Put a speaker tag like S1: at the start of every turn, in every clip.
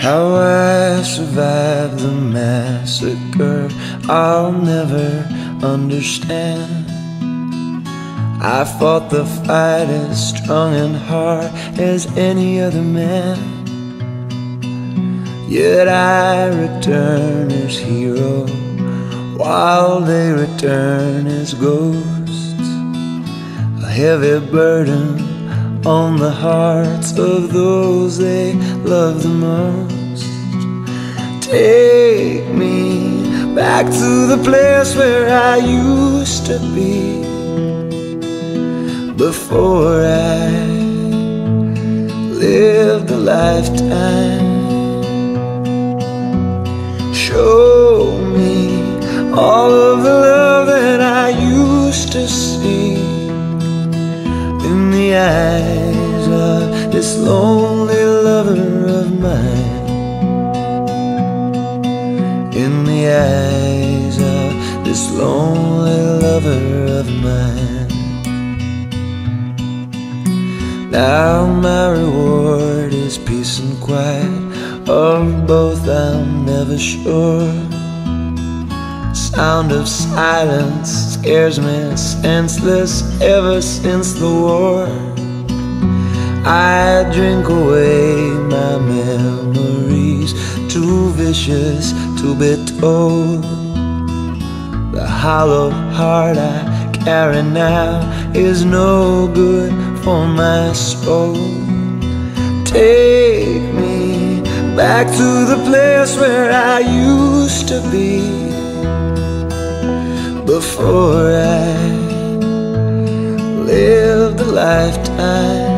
S1: How I survived the massacre, I'll never understand. I fought the fight as strong and hard as any other man. Yet I return as hero, while they return as ghosts. A heavy burden on the hearts of those they love the most. Take me back to the place where I used to be before I lived a lifetime. Show me all of the this lonely lover of mine. In the eyes of this lonely lover of mine. Now my reward is peace and quiet. Of both I'm never sure. Sound of silence scares me senseless ever since the war. I drink away my memories, too vicious to be told. The hollow heart I carry now is no good for my soul. Take me back to the place where I used to be before I lived a lifetime.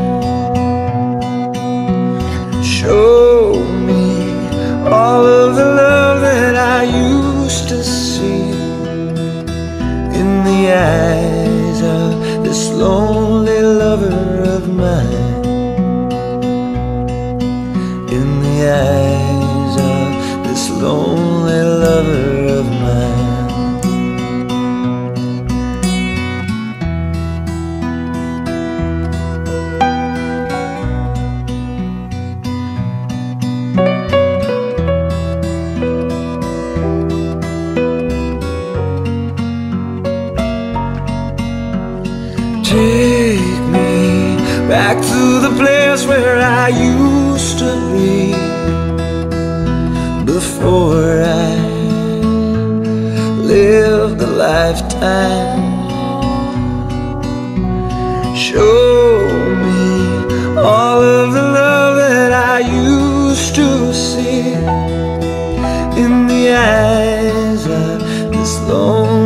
S1: Of back to the place where I used to be before I lived a lifetime. Show me all of the love that I used to see in the eyes of this lonely